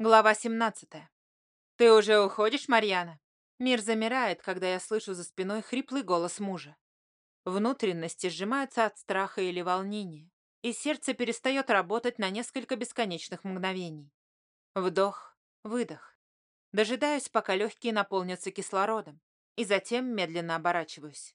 Глава 17. «Ты уже уходишь, Марьяна?» Мир замирает, когда я слышу за спиной хриплый голос мужа. Внутренности сжимаются от страха или волнения, и сердце перестает работать на несколько бесконечных мгновений. Вдох, выдох. Дожидаюсь, пока легкие наполнятся кислородом, и затем медленно оборачиваюсь.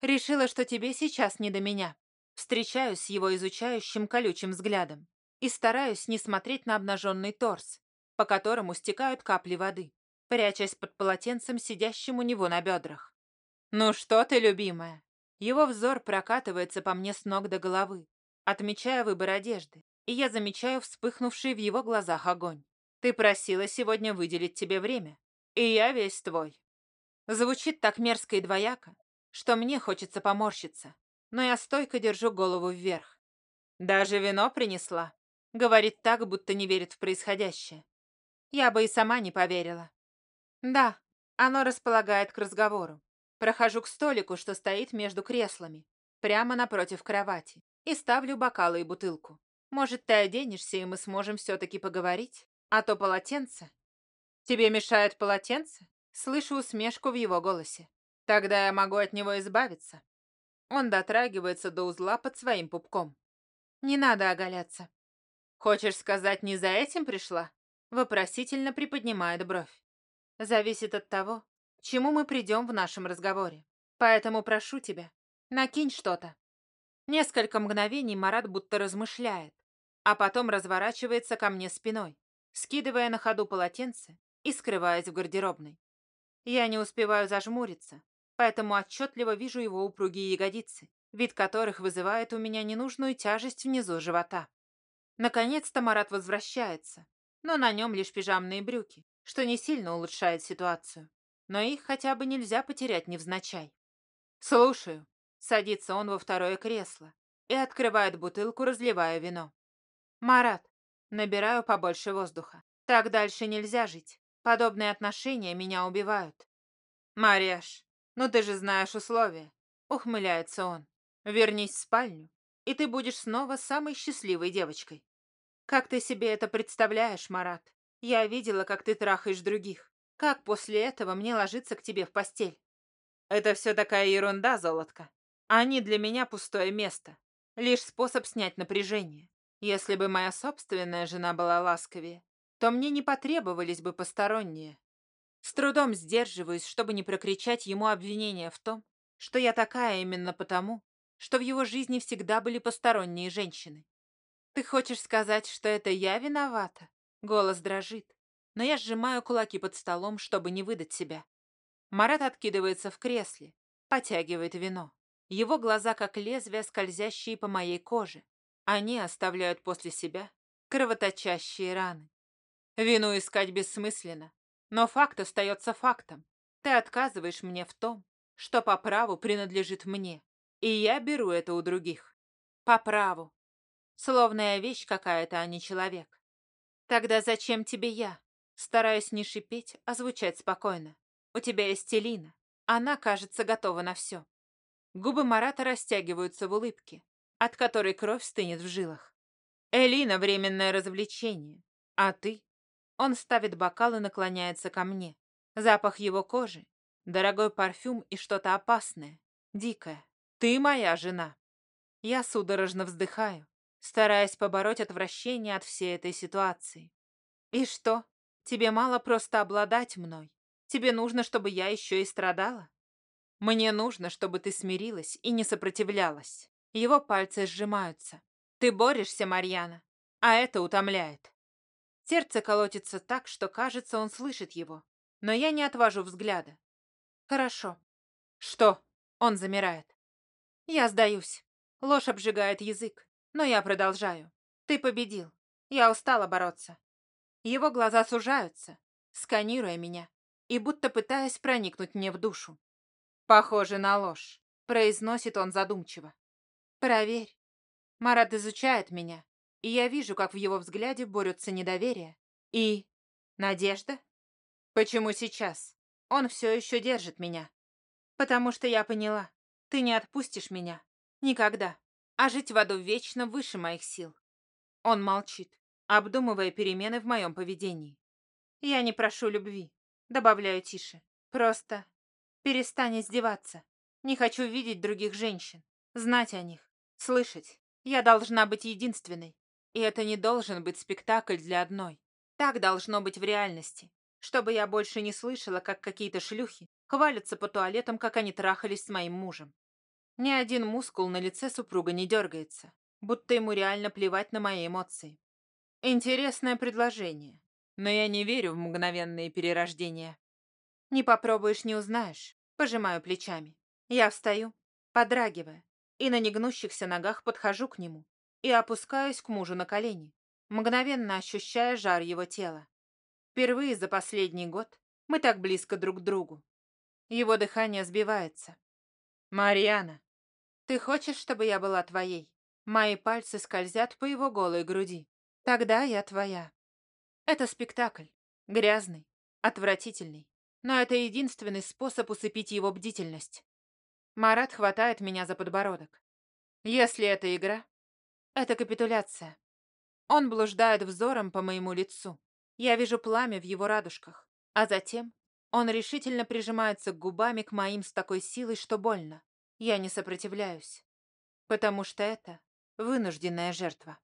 Решила, что тебе сейчас не до меня. Встречаюсь с его изучающим колючим взглядом и стараюсь не смотреть на обнаженный торс, по которому стекают капли воды, прячась под полотенцем, сидящим у него на бедрах. «Ну что ты, любимая?» Его взор прокатывается по мне с ног до головы, отмечая выбор одежды, и я замечаю вспыхнувший в его глазах огонь. «Ты просила сегодня выделить тебе время, и я весь твой». Звучит так мерзко и двояко, что мне хочется поморщиться, но я стойко держу голову вверх. «Даже вино принесла», — говорит так, будто не верит в происходящее. Я бы и сама не поверила. Да, оно располагает к разговору. Прохожу к столику, что стоит между креслами, прямо напротив кровати, и ставлю бокалы и бутылку. Может, ты оденешься, и мы сможем все-таки поговорить? А то полотенце... Тебе мешает полотенце? Слышу усмешку в его голосе. Тогда я могу от него избавиться. Он дотрагивается до узла под своим пупком. Не надо оголяться. Хочешь сказать, не за этим пришла? Вопросительно приподнимает бровь. Зависит от того, к чему мы придем в нашем разговоре. Поэтому прошу тебя, накинь что-то. Несколько мгновений Марат будто размышляет, а потом разворачивается ко мне спиной, скидывая на ходу полотенце и скрываясь в гардеробной. Я не успеваю зажмуриться, поэтому отчетливо вижу его упругие ягодицы, вид которых вызывает у меня ненужную тяжесть внизу живота. Наконец-то Марат возвращается, но на нем лишь пижамные брюки, что не сильно улучшает ситуацию. Но их хотя бы нельзя потерять невзначай. «Слушаю», — садится он во второе кресло и открывает бутылку, разливая вино. «Марат, набираю побольше воздуха. Так дальше нельзя жить. Подобные отношения меня убивают». «Марьяш, ну ты же знаешь условия», — ухмыляется он. «Вернись в спальню, и ты будешь снова самой счастливой девочкой». Как ты себе это представляешь, Марат? Я видела, как ты трахаешь других. Как после этого мне ложиться к тебе в постель? Это все такая ерунда, золотка. Они для меня пустое место. Лишь способ снять напряжение. Если бы моя собственная жена была ласковее, то мне не потребовались бы посторонние. С трудом сдерживаюсь, чтобы не прокричать ему обвинения в том, что я такая именно потому, что в его жизни всегда были посторонние женщины. «Ты хочешь сказать, что это я виновата?» Голос дрожит, но я сжимаю кулаки под столом, чтобы не выдать себя. Марат откидывается в кресле, потягивает вино. Его глаза как лезвия, скользящие по моей коже. Они оставляют после себя кровоточащие раны. Вину искать бессмысленно, но факт остается фактом. Ты отказываешь мне в том, что по праву принадлежит мне, и я беру это у других. По праву, Словно я вещь какая-то, а не человек. Тогда зачем тебе я? Стараюсь не шипеть, а звучать спокойно. У тебя есть Элина. Она, кажется, готова на все. Губы Марата растягиваются в улыбке, от которой кровь стынет в жилах. Элина — временное развлечение. А ты? Он ставит бокал и наклоняется ко мне. Запах его кожи, дорогой парфюм и что-то опасное, дикое. Ты моя жена. Я судорожно вздыхаю, стараясь побороть отвращение от всей этой ситуации. «И что? Тебе мало просто обладать мной? Тебе нужно, чтобы я еще и страдала? Мне нужно, чтобы ты смирилась и не сопротивлялась». Его пальцы сжимаются. «Ты борешься, Марьяна, а это утомляет». Сердце колотится так, что, кажется, он слышит его, но я не отвожу взгляда. «Хорошо». «Что?» Он замирает. «Я сдаюсь». Ложь обжигает язык. Но я продолжаю. Ты победил. Я устала бороться. Его глаза сужаются, сканируя меня и будто пытаясь проникнуть мне в душу. Похоже на ложь, произносит он задумчиво. Проверь. Марат изучает меня, и я вижу, как в его взгляде борются недоверие и... надежда. Почему сейчас? Он все еще держит меня. Потому что я поняла, ты не отпустишь меня. Никогда а жить в аду вечно выше моих сил. Он молчит, обдумывая перемены в моем поведении. «Я не прошу любви», — добавляю тише. «Просто перестань издеваться. Не хочу видеть других женщин, знать о них, слышать. Я должна быть единственной. И это не должен быть спектакль для одной. Так должно быть в реальности. Чтобы я больше не слышала, как какие-то шлюхи хвалятся по туалетам, как они трахались с моим мужем. Ни один мускул на лице супруга не дергается, будто ему реально плевать на мои эмоции. Интересное предложение, но я не верю в мгновенные перерождения. Не попробуешь, не узнаешь. Пожимаю плечами. Я встаю, подрагивая, и на негнущихся ногах подхожу к нему и опускаюсь к мужу на колени, мгновенно ощущая жар его тела. Впервые за последний год мы так близко друг к другу. Его дыхание сбивается. «Марьяна, ты хочешь, чтобы я была твоей?» Мои пальцы скользят по его голой груди. «Тогда я твоя». Это спектакль. Грязный, отвратительный. Но это единственный способ усыпить его бдительность. Марат хватает меня за подбородок. Если это игра, это капитуляция. Он блуждает взором по моему лицу. Я вижу пламя в его радужках. А затем он решительно прижимается губами к моим с такой силой, что больно. Я не сопротивляюсь. Потому что это вынужденная жертва.